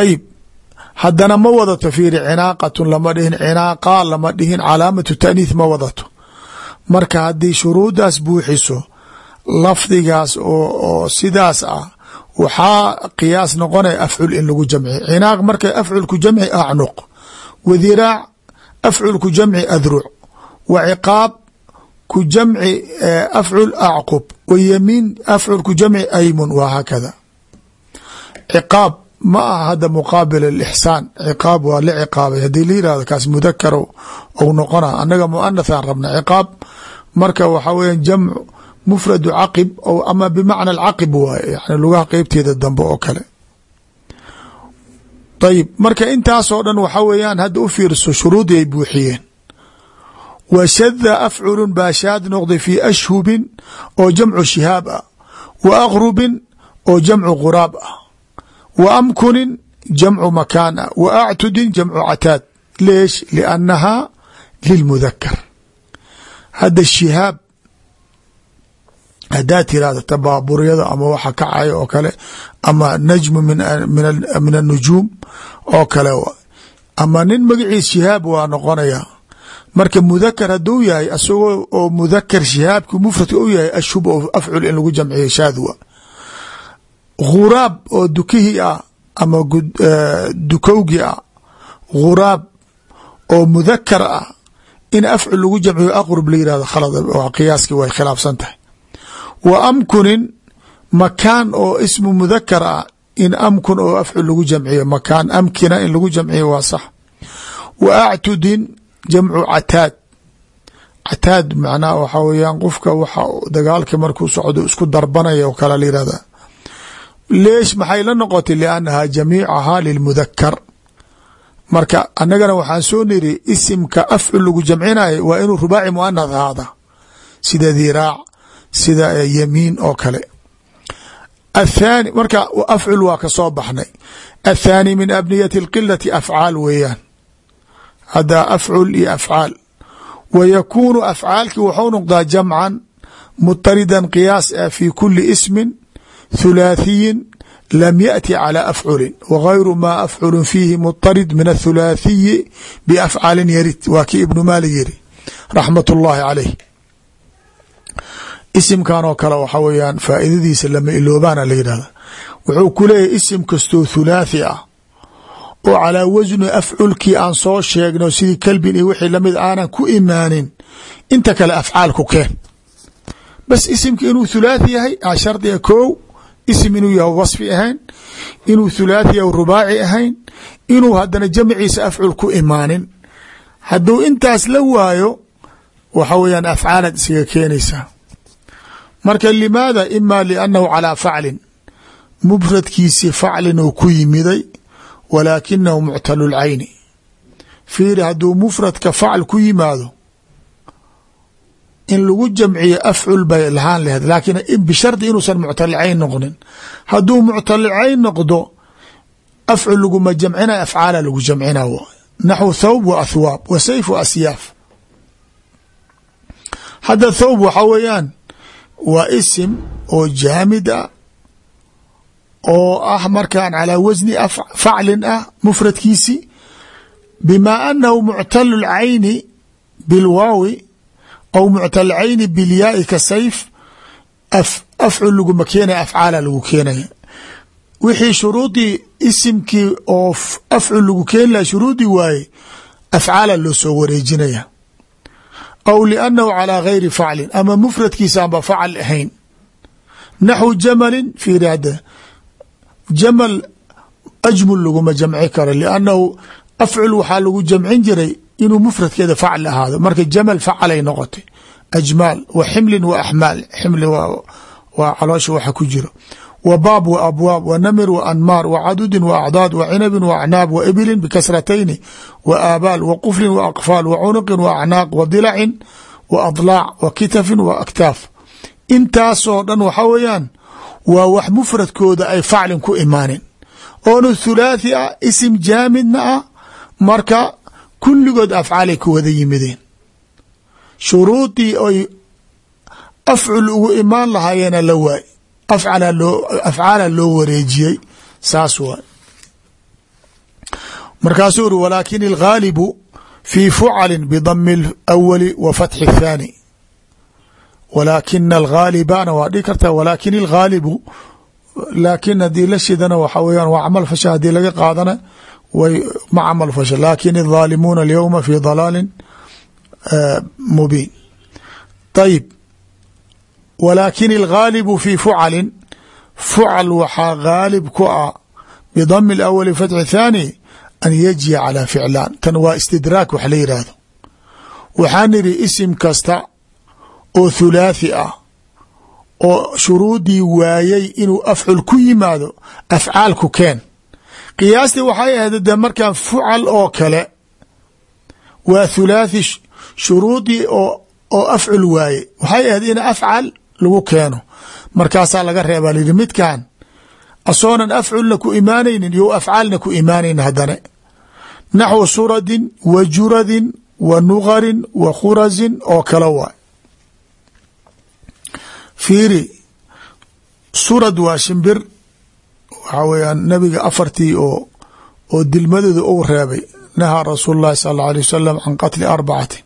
ayib haddana ma wadato fiiri cinaaqatun lama dhihin cinaaqa lama dhihin calaamatu taaniith ma wadato. Marka haddii shuruudaas buuxiso lafdigaas oo sidaas ah waxaa qiyaas noqonaya afcul in lagu jamci. Cinaaq marka afcul ku jamci acnuq. Wadiraac afcul ku jamci adruc. Wa ciqaab ku jamci afcul acqub. Wa yamiin afcul ku jamci aymun. Waa haakada. Ciqaab ma aha hadda muqaabil alixsaan ciqaab waa la ciqaabay. Haddii la yihahdo kaas mudakar ou noqona annaga muanathaan rabna ciqaab. Marka waxaa weya jamc mufradu caqib o ama bimacna alcaqib waaye yani lugaha qeybteeda dambe oo kale. Ayib marka intaasoo dhan waxa weeyaan hadda u fiirso shuruudii ay buuxiyeen. Wa shada afculun baa shaad noqday fii ashhubin oo jamcu shihaab ah. Wa aqrubin oo jamcu quraab ah wa amkunin jamcu makaan ah wa actudin jamcu cataad leesh liannahaa lilmudakar hadda shihaab haddaad tirahda tabaaburyada ama waxa kacaya oo kale ama najmu min annujuum oo kale ama nin magaciis shihaab waa noqonaya marka mudakar hadduu yahay asagoo oo mudakar shihaabki mufradka u yahay ashhub oo afcul in lagu jamciyo shaadwa ghuraab oo dukihii ah ama dukowgi ah. Ghuraab oo mudakar ah. In afcul lagu jamciyo aqrub la yiraahdo khalad. Qiyaaskii way khilaafsan tahay. Wa amkunin makaan oo ismu mudakar ah. In amkun oo afcul lagu jamciyo. Makaan amkina in lagu jamciyo waa sax. Wa actudin jamcu cataad. Cataad macnaha waxaa weyaan qofka waxa dagaalka markuu socdo isku darbanaya oo kale la yirahda leesh maxay la noqotay liannaha jamiicahaa lilmudakar marka annagana waxaan soo niri isimka afcul lagu jamcinayo waa inuu rubaaci muanath ahaada sida diraac sida yamiin oo kale athani marka afcul waa ka soo baxnay athaani min abniyati اlqilati afcaal weeyaan hadda afcul iyo afcaal wa yakuunu afcaalki waxuu noqdaa jamcan mutaridan qiyaas ah fi kuli ismin thulaathiyin lam yaأti calى afculin wagayru ma afculu fiihi mutarid min athulaathiyi biafcaalin yarid waa kii ibnu maalik yiri raxmat اllahi caleyh isimkan oo kale waxa weyaan faa'iidadiisa lama iloobaana la yidhahda wuxuu ku leeyahy isim kastoo thulaathi ah oo calaa wasni afculkii aan soo sheegno sidii kalbin iyo wixii lamid aanan ku imaanin inta kale afcaal ku keen bas isimka inuu thulaathi yahay a shardiga kow isim inuu yahay wasfi ahayn inuu thulaathi yahay rubaaci ahayn inuu haddana jamciisa afcul ku imaanin. Hadduu intaas la waayo waxa weeyaan afcaalaad isaga keenaysaa. Marka limaada ima liannahu calaa faclin mufradkiisii faclin uu ku yimiday walaakinahu muctalu lcayni fiiri hadduu mufradka facl ku yimaado in lagu jamciyo afcul bay lahaan laheed laakiin bishardi inuusan muctalilcayn noqonin. Hadduu muctalilcayn noqdo afcul laguma jamcina afcaala lagu jamcina naxwu thawb wa athwaab wa sayf wa asyaaf. Hadda thawb waxa weeyaan waa isim oo jaamid ah oo ah markaan calaa wasni faclin ah mufradkiisi bimaa anahu muctalu lcayni bilwaawi aw muctal cayni bilyaai ka sayf afcul laguma keenaya afcaala lagu keenaya wixii shuruudii isimkii oo afcul lagu keeni laha shuruudii waaye afcaala loo soo wareejinaya aw liannahu calaa gayri faclin ama mufradkiisaanba facal ahayn naxwu jamalin fiiri hadda jamal ajmul laguma jamci karo liannahu afcul waxaa lagu jamcin jiray inuu mufradkeeda facl ahaado. Marka jamal facalay noqotay ajmaal wa ximlin wa axmaal ximli waa caloosha waxa ku jiro wa baab wa abwaab wa namir wa anmaar wa cadudin wa acdaad wa cinabin wa acnaab wa ibilin bikasratayni wa aabaal wa quflin wa aqfaal wa cunuqin wa acnaaq wa dilacin wa adlaac wa kitafin wa aktaaf. Intaasoo dhan waxa weeyaan waa wax mufradkooda ay faclin ku imaanin. Oonu thulaathi ah isim jaamidna ah marka kulligood afcaalay ku wada yimideen shuruudii oy afcul ugu imaan lahaayeena la waay afcaala loo wareejiyey saas waay markaasuu uri walaakin alghaalibu fii fucalin bidami اlawali wa fatxi الthaani walaakina alghaalibana waa dhihi kartaa walaakin alghaalibu laakin haddii la shidana waxa weyaan waa camal fasha haddii laga qaadana way ma camal fasha laakin الظaalimuuna alyowma fi dalaalin mubiin ayib walaakin alghaalibu fi fucalin fucal waxaa gaalib ku ah bidami اlawali fatxi thaani an yajiya calaa ficlaan tan waa istidraak wax la yidhaahdo waxaan idhi isim kasta oo thulaathi ah oo shuruudii waayay inuu afcul ku yimaado afcaalku keen qiyaastii waxay ahayd de markaan fucal oo kale waa thulaathi shuruudii oo afcul waaye. Waxay ahayd in afcal lagu keeno. Markaasaa laga reebaa layidhi midkan asoonan afculna ku imaanaynin yo afcaalna ku imaanaynin haddana naxwu suradin wa juradin wa nugarin wa khurasin oo kale waay fiiri surad waa shimbir waxaa weyaan nabiga afartii oo oo dilmadooda ou reebay nahaa rasuul lahi sal alla alيh wasalam can qatli arbacati.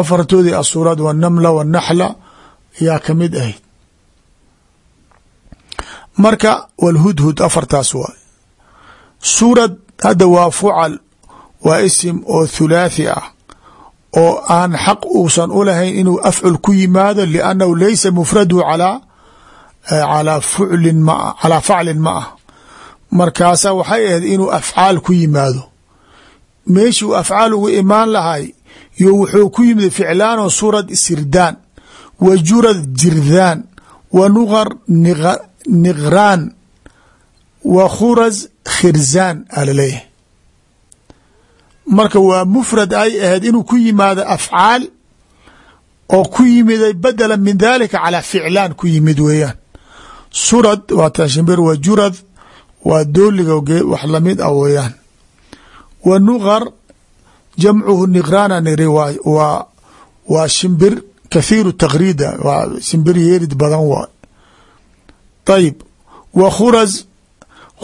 Afartoodii asuuraad wanamla wanaxla yaa ka mid ahayd. Marka walhudhud afartaas waay suurad hadda waa fucal wa isim oo thulaathi ah oo aan xaq uusan u lahayn inuu afcul ku yimaado liannahu laysa mufradu calaa calaa fuclin ma calaa faclin ma ah. Markaasa waxay ahayd inuu afcaal ku yimaado. Meeshuu afcaal ugu imaan lahay yo wuxuu ku yimid ficlaanoo surad sirdaan wa jurad jirdaan wa nugar niqraan wa khuras khirzaan aa la leeyahay marka waa mufrad ay ahayd inuu ku yimaado afcaal oo ku yimiday badala min dalika calaa ficlaan ku yimid weeyaan surad waa tashimbir wa jurad waa dooliga wax la mid ah weeyaan. Wa nuqar jamcuhu niqraana niri waa waa shimbir kathiiru takrida waa shimbir yeerid badan waay ayib wa khuras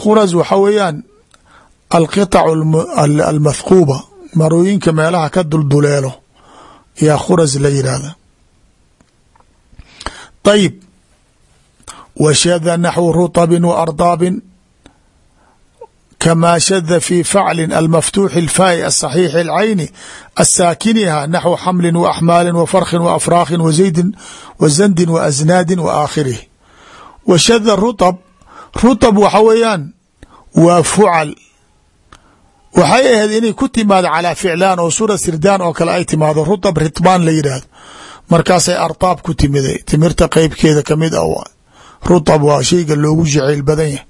khuras waxa weeyaan alqiطac almathquuba marooyinka meelaha ka dulduleelo yaa khuras la yidhaahda ayib washada naxwu ruطbin wa ardaabin kamaa shada fi faclin almaftuuxi alfaa'i asaxiixi alcayni asaakiniha naxwu xamlin wa axmaalin wa farkin wa afraakhin wa zaydin wa shada rutab rutab waxa weeyaan waa fucal waxay ahayd inay ku timaado calaa ficlaan oo sura sirdaan oo kale ay timaado rutab ritbaan la yidhaahdo markaasay artaab ku timiday timirta qeybkeeda ka mid ah rutab waa shayga loogu jacayl badan yahay.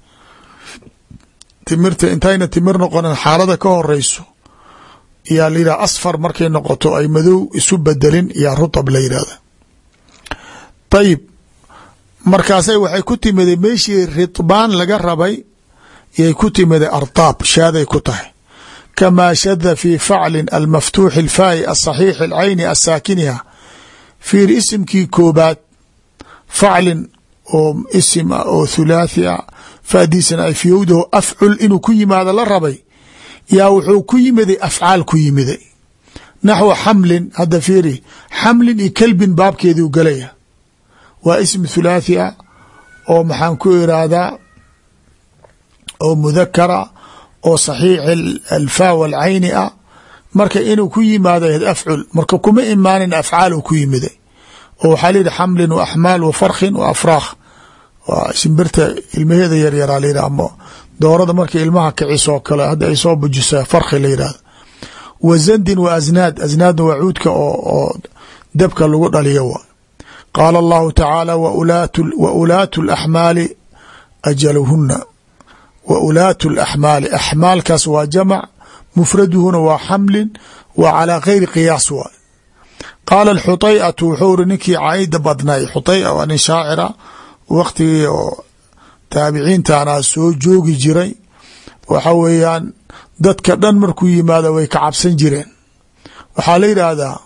Timirta intayna timir noqonin xaalada ka horeyso yaa la yidhahda asfar markay noqoto ay madow isu bedelin yaa rutab la yidhahda ayib markaasay waxay ku timiday meeshii ritbaan laga rabay yay ku timiday artaab shaaday ku tahay. Kamaa shada fi faclin almaftuuxi alfaa'i asaxiixi alcayni asaakiniha fiir isimkii koobaad faclin oo isim ah oo thulaathi ah faadiisana ay fiyowdaho afcul inuu ku yimaado la rabay. Yaa wuxuu ku yimiday afcaal ku yimiday. Naxwu xamlin hadda fiiri xamlin iyo kelbin baabkeeduu galaya. Waa ism thulaathi ah oo maxaan ku iraahdaa oo mudakara oo saxiixi alfaa walcayni ah. Marka inuu ku yimaado afcul marka kuma imaanin afcaal uu ku yimiday. Oo waxaa layihi xamlin wa axmaal wa afraakh shimbirta ilmaheeda yaryaraa layidhah ama doorada markay ilmaha kicisoo kale hadda ay soo bujisaa farki la yidhahdo wa zandin wa asnaad asnaadna waa cuudka oo dabka lagu dhaliyo wa. Qaala allahu tacaala wa ulaatu laxmaali ajaluhuna wa ulaatu laxmaali axmaalkaas waa jamac mufraduhuna waa xamlin wa calaa gayri qiyaas waay qaala xuطayatu wuxuu iri ninkii caayda badnay. Xuطaya waa nin shaacira waktigii oo taabiciintana soo joogi jiray. Waxa weeyaan dadka dhan markuu yimaado way ka cabsan jireen. Waxaa la yidhaahdaa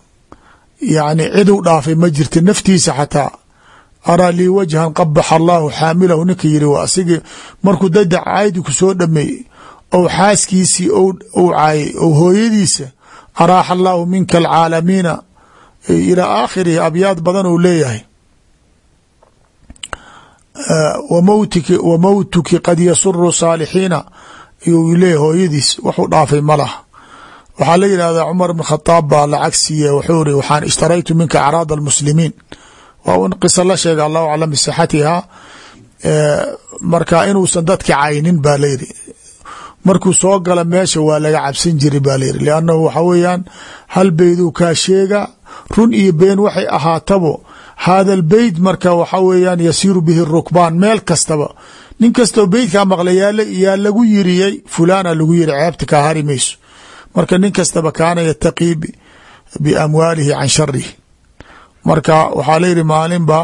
yani ciduu dhaafay ma jirta naftiisa xataa. Araa lii wajhan qabaxa allahu xaamilahu ninka yiri waa asigii markuu dada caaydi ku soo dhameeyey ou xaaskiisii ou caayay ou hooyadiisa araaxa allahu minka alcaalamiina ilaa aakhirihi abyaad badan uu leeyahay wa mowtuki qad yasuru saalixiina. Iyuu leeyahy hooyadiis waxuu dhaafay ma laha. Waxaa la yidhahdaa cumar bn khadaab baa lacag siiye wuxuu iri waxaan ishtaraytu minka acraad almuslimiin. Waa un qiso la sheega allahu aclam bisixatiha. Marka inuusan dadka caynin baa layidhi markuu soo gala meesha waa laga cabsan jiri baa layidhi liannahu waxa weeyaan hal beyduu kaa sheega run iyo been waxay ahaatabo hada albeyt marka waxa weeyaan yasiiru bihi rukbaan meel kastaba nin kastoo beytkaa maqla yaa lagu yiriyey fulana lagu yiri ceebta kaa hari mayso marka nin kastaba kaana yataqii biamwaalihi can sharihi marka waxaa layihi maalinba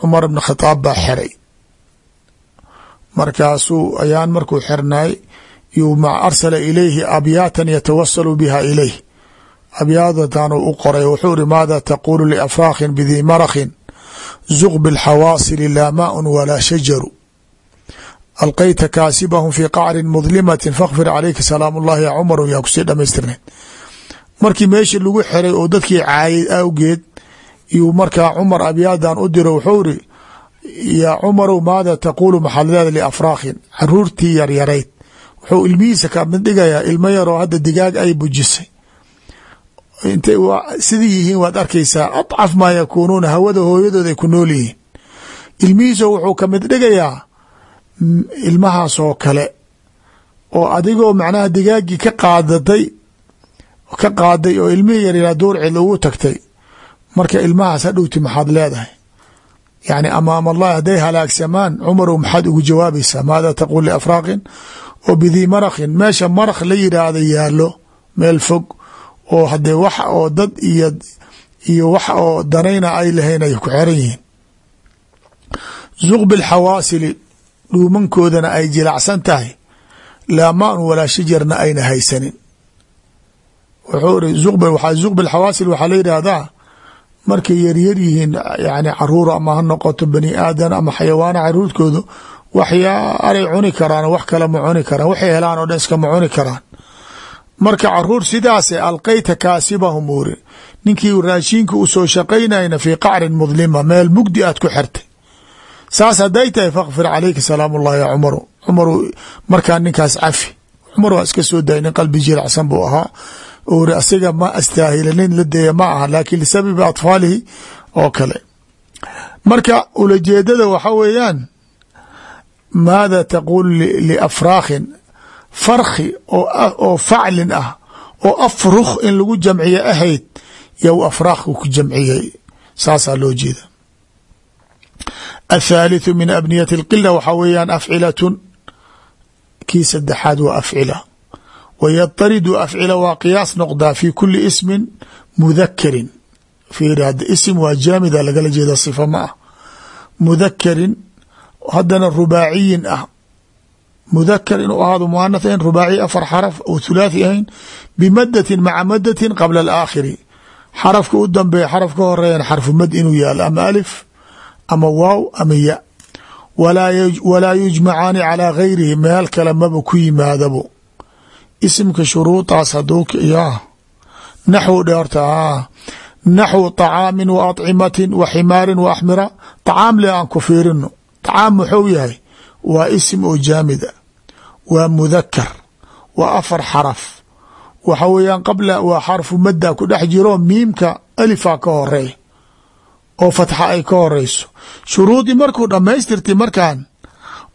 cumar bn khadaab baa xeray markaasuu ayaan markuu xirnay arsala ilayhi abyaatan yatawasalu biha ilayh abyaadatan u qoray wuxuu iri maada taqulu liafraakhin bidii marakhin? Zuq bilxawaasili laa maaun walaa shajaru. Alqayta kaasibahum fii qacrin mudlimatin fakfir calayka salaam ullahi ya cumar yaa ku sii dhamaystirnayd markii meeshii lagu xiray oo dadkii caayay awgeed iyuu markaa cumar abyaadan u diro wuxuu iri yaa cumarow maada taquulu maxaladaada liafraakhin caruurtii yaryarayd. Wuxuu ilmihiisa ka mid dhigayaa ilmo yaroo hadda digaag ay bujisay intay sidii yihiin waad arkaysaa adcaf maa yakuunuuna hawada hooyadooda ay ku nool yihiin. Ilmihiisa wuxuu ka mid dhigayaa ilmahaasoo kale oo adigoo macnaha digaaggii ka qaadatay ka qaaday oo ilmihii yaryaraa duurcid ugu tagtay. Marka ilmahaas hadhowti maxaad leedahay? Yani amaam allahi hadday halaagsamaan cumarow maxaad ugu jawaabaysaa? Maada taquul liafraaqin oo bidii marakhin meesha marakh la yidhaahda yaallo meel fog oo hadee wax oo dad iyo iyo wax oo danayna ay lahayn ay ku xeran yihiin. Zuq bilxawaasili dhuumankoodana ay jilacsan tahay. Laa maan walaa shajarna ayna haysanin. Wuxuu iri zuq bilxawaasil waxaa la yidhaahdaa markay yaryar yihiin yani carruur ama ha noqoto bani aadan ama xayawaana caruurkoodu waxyaa aray cuni karaan wax kale ma cuni karaan waxay helaan oo dhan iskama cuni karaan marka carruur sidaase alqayta kaasibahum uri ninkii raashiinka u soo shaqaynayna fii qacrin mudlima meel mugdi aad ku xertay saas hadday tahay fakfir calayka salaam ullahi ya cumaru. Cumar markaa ninkaas cafi. Cumar waa iska soo nin qalbi jiracsan buu ahaa. Uri asiga ma astaahila nin la deeya ma aha laakiin lisababi atfaalihi oo kale. Marka ulajeedada waxa weeyaan maada taquul liafraakhin farki oo faclin ah oo afruk in lagu jamciye ahayd yow afraakhu ku jamciyey. Saasaa loo jeeda. Athaalitثu min abniyati اlqila waxaa weeyaan afcilatun kii saddexaad waa afcila. Wayadaridu afcila waa qiyaas noqdaa fi kuli ismin mudakarin fiiri hadda isim waa jaamida lagala jeeda sifa ma ah. Mudakarin haddana rubaaciyin ah mudakar inuu ahaado muanath ahayn rubaaci afar xaraf ou thulaathi ahayn bimadatin maca madatin qabla alaakhiri xarafka u dambeeya xaraf ka horeeyan xarfu mad inuu yaalo ama alif ama waaw ama ya walaa yujmacaani calaa gayrihi meel kale maba ku yimaadabo isimka shuruudaas haduu ya naxwu dhe horta naxwu طacaamin wa aطcimatin wa ximaarin wa axmira طacaam le aan ku fiirino طacaam muxuu yahay waa isim oo jaamida waa mudakar waa afar xaraf. Waxa weeyaan qabla waa xarfu madda ku dhex jiro miimka alifaa ka horreeya oo fatxa ay ka horeyso shuruudii markuu dhammaystirtay markan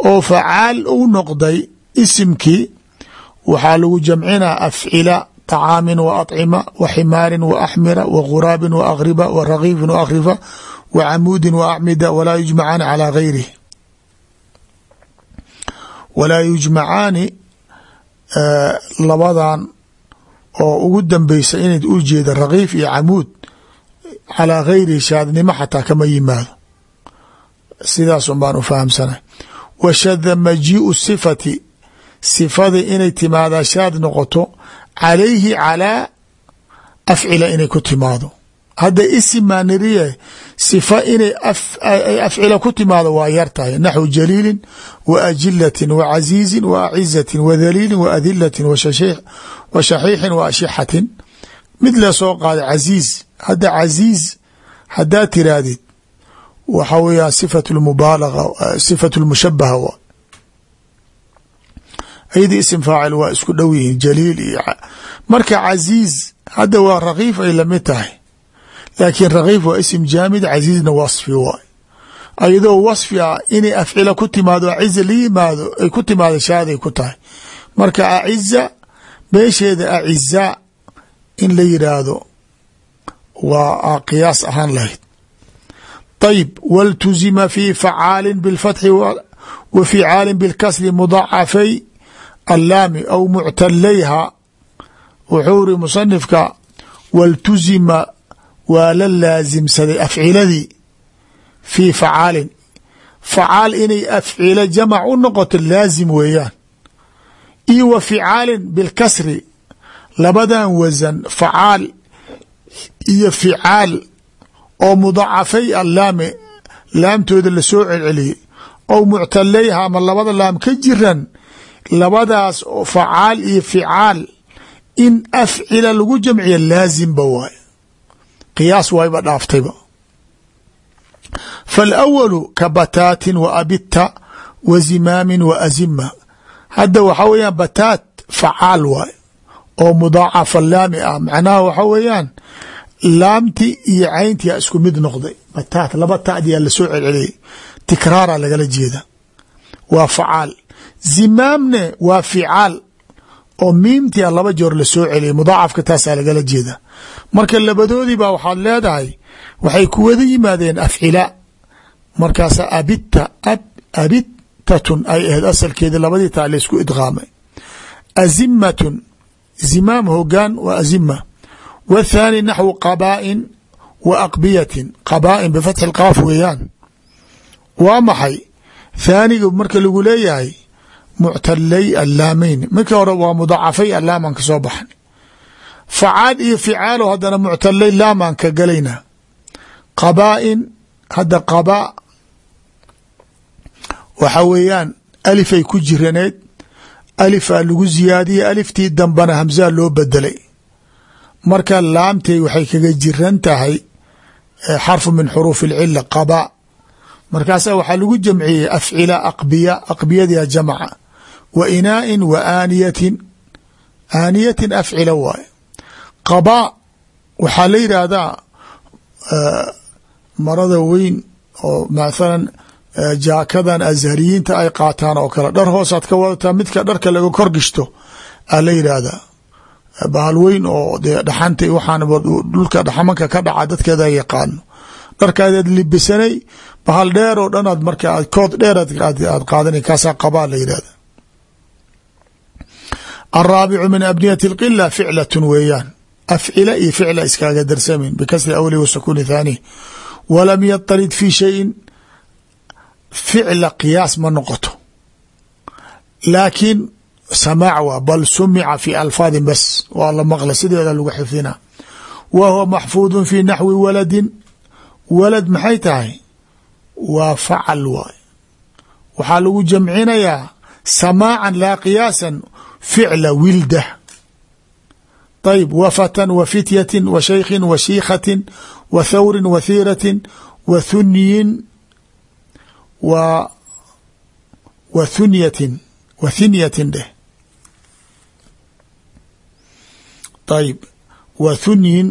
oo facaal u noqday isimkii waxaa lagu jamcinaa afcila طacaamin wa aطcima wa ximaarin wa axmira wa guraabin wa akriba wa rakiifin wa akrifa wa camuudin wa acmida walaa yujmacaani calaa gayrih walaa yujmacaani labadan oo ugu dambeysa inayd u jeeda rakiif iyo camuud calaa gayrihi shaadnimo xataa kama yimaado. Sidaas un baan u fahamsanay. Wa shada majiiءu sifati sifadii inay timaadaa shaad noqoto calayhi calaa afcila inay ku timaado. Hadda isim maaniriye sifa inay afcila ku timaado waa yar tahay. Naxwu jaliilin wa ajilatin wa casiizin wa acizatin wa daliilin wa adilatin wa shaxiixin wa ashixatin mid la soo qaaday casiiz hadda casiiz haddaad tiraahdid waxa weeyaan sifat mubaalaga sifat lmushabaha wa. Ayadii isim faacil waa isku dhow yihiin jaliil iyo marka casiiz hadda waa rakiif ay la mid tahay laakiin rakiif waa isim jaamid casiizna wasfi waay. Ayadoo wasfi ah inay afcila ku timaado aciza la yimaado ay ku timaado shaaday ku tahay. Marka aciza meesheeda aciza in la yiraahdo waa qiyaas ahaan lahayd. Ayb waltuzima fi facaali biاlfatxi wa ficaali biاlkasri mudacafay allaami au muctalayha wuxuu iri waa la laasimsaday afciladii fii facaalin. Facaal inay afcilo jamac u noqoto laasim weeyaan. Iyo wa ficaalin bilkasri labadan wasan facaal iyo ficaal oo mudacafay allaame laamtooda la soo celceliyey ou muctalayha ama labada laam ka jiran labadaas facaal iyo ficaal in afcila lagu jamciya laasimba waay qiyaas wayba dhaaftayba. Faalawalu ka bataatin wa abita wa zimaamin wa azima hadda waxaa weeyaan bataat facaal waay oo mudaacafa laami ah. Macnaha waxa weeyaan laamti iyo cayntiyaa isku mid noqday. Bataat laba tadiyaa la soo celceliyay tikraara lagala jeeda. Waa facaal. Zimaamne waa ficaal oo miimtia laba joor la soo celiyay mudaacafka taasaa lagala jeeda marka labadoodii baa waxaad leedahay waxay ku wada yimaadeen afcila markaasa abita abitatun ay ahayd asalkeedi labadii taa laysku idqaamay. Azimatun zimaam hogaan waa azima wthaani naxwu qabaa'in wa aqbiyatin qabaa'in bifatxi lqaaf weeyaan. Waa maxay? Thaaniga marka lagu leeyahay muctalay allaamayn. Markii hore waa mudacafay allaaman ka soo baxan facaal iyo ficaalo haddana muctalay laamaan ka galayna qabaa'in hadda qabaa waxa weeyaan alifay ku jiraneed alifaa lagu ziyaadiyey aliftii dambana hamsaa loo bedelay marka laamtay waxay kaga jiran tahay xarfu min xuruuf اlcila qaba markaasaa waxaa lagu jamciyey afcila aqbiya aqbiyadiia jamca wa inaa'in wa aaniyatin aaniyatin afcila waaye qabaa waxaa la yidhaahdaa marada weyn oo mathalan jaakadan azhariyiinta ay qaataan oo kale. Dhar hoosaad ka wadataa midka dharka laga kor gishto aa la yidhaahdaa bahal weyn oo dee dhaxanta waxaan dhulka dhaxamanka ka dhaca dadkeeda yaqaano dharkaadaad libisanay bahal dheer oo dhan aad marka kood dheer aad qaadanay kaasaa qabaa la yidhahda alraabicu min abniyati اlqila ficlatun weeyaan afcila iyo ficla iskaaga darsamin bikasri awli wa sukuuni thaanihi walam yatarid fi shayin ficla qiyaas ma noqoto. Laakiin samaac waa bal sumica fi alfaadin bas waa la maqla sideeda lagu xifdina. Wa huwa maxfuudu fi naxwi waladin walad maxay tahay? Waa facal waay. Waxaa lagu jamcinayaa samaacan laa qiyaasan ficla wilda طayb wa fatan wa fityatin wa thawrin wa thiiratin wa thunyin wa wa thunyatin wa hinyatin dheh ayb wa thunyin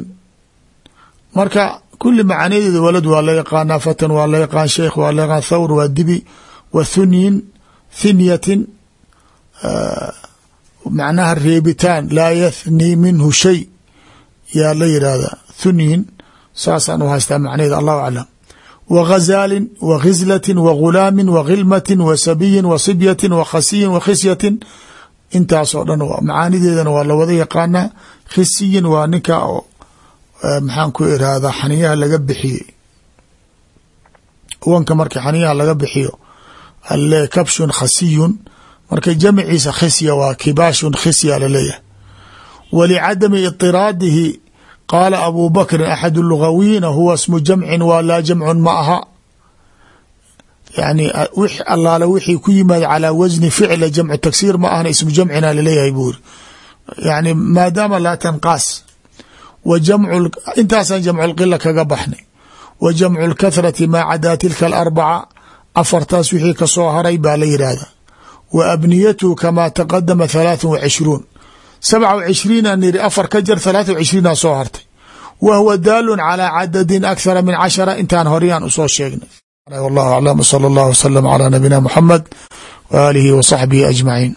marka kuli macanadeeda walad waa la yaqaanaa fatan waa la yaqaan sheikh waa la yaqaan thawr waa dibi wa thunyin hinyatin macnaha reebitaan laa yathni minhu shay yaa la yidhaahdaa thunyin saasaan u haystaa macnaheeda allahu aclam. Wa ghazaalin wa khizlatin wa ghulaamin wa khilmatin wa sabiyin wa sibyatin wa khasiyin wa khisyatin intaasoo dhan macaanideedana waa lawada yaqaanaa khisiyin waa ninka oo maxaan ku irahdaa xaniyaha laga bixiyey wanka marka xaniyaha laga bixiyo alle kabshun khasiyun marka jamciisa khisya waa kibaashun khisya la leeyahay walicadami iطiraadihi qaala abu bakrin axad lugawiyiina huwa smu jamcin waa laa jamcun ma aha. Yani allaale wixii ku yimaad calaa wasni ficla jamcu tagsiir ma ahna ismu jamcina la leeyahay buuri yani maadaama laa tanqaas wa jamcu intaasaan jamcu lqila kaga baxnay. Wa jamcu lkathrati maa cadaa tilka alarbaca afartaas wixii ka soo haray baa la yidhaahda wa abniyatuhu kamaa taqadama halaathan wa cishruun sabca wa cishriina niri afar ka jar halaathan wa cishriina soo hartay wa huwa daalun calaa cadadin akhara min cashara intaan horeyaan usoo sheegnay wallahu aclam salى اllah wslm calى nabiyina muxamed w aalihi wa saxbihi ajmaciin